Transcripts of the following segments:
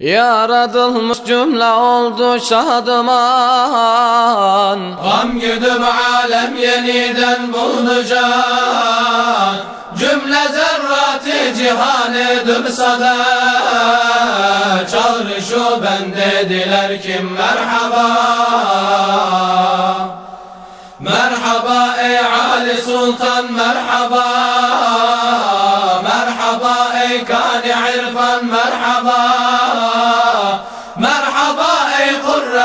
Yaradılmış cümle oldu şadıman. Gam güdüm alem yeniden buldu Cümle zerratı cihan edip sada Çağrı şu ben dediler kim merhaba. Merhaba ey Ali Sultan merhaba. Merhaba ey Kani İrfan Merhaba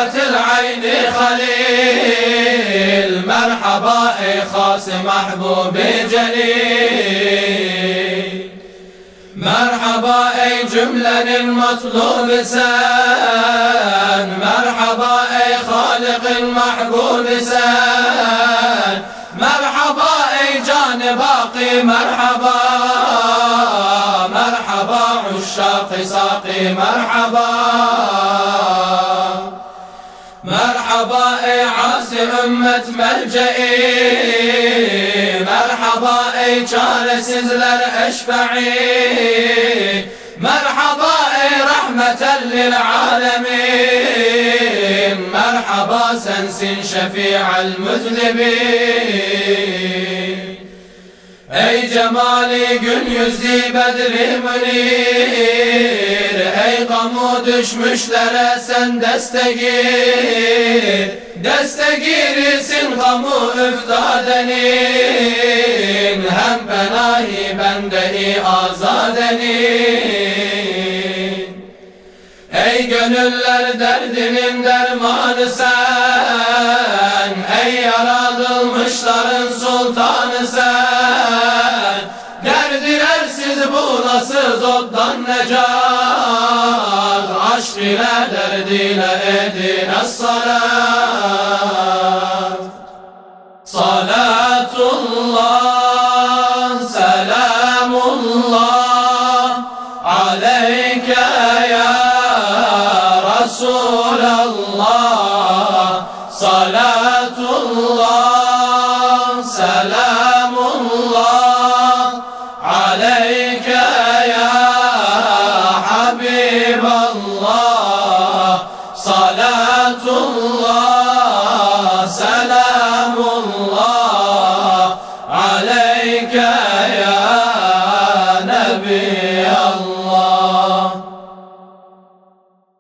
Kurretil Ayni Halil Merhaba ey Khas Mahbubi Celil Merhaba ey cümlenin matlubu sen Merhaba ey Halik'in mahbubu sen Merhaba ey can-ı baki merhaba Merhaba uşşak-ı saki ümmet melce'i Merhaba ey çaresizler eşbe'i. Merhaba ey rahmeten lil alemin Merhaba sensin şefi'al müzlibin Ey cemali gün yüzü bedri münir. Ey kamu düşmüşlere sen destegir Destegirisin kamu üftadenin Hem benahi bendehi azadenin. Ey gönüller derdinin dermanı sen Ey yaratılmışların sultanı sen. Derdilersiz bulasız ottan necat Aşk ile derdiyle edin salat Salatullah, selamullah Aleyke ya Resulallah Salatullah, Yeah.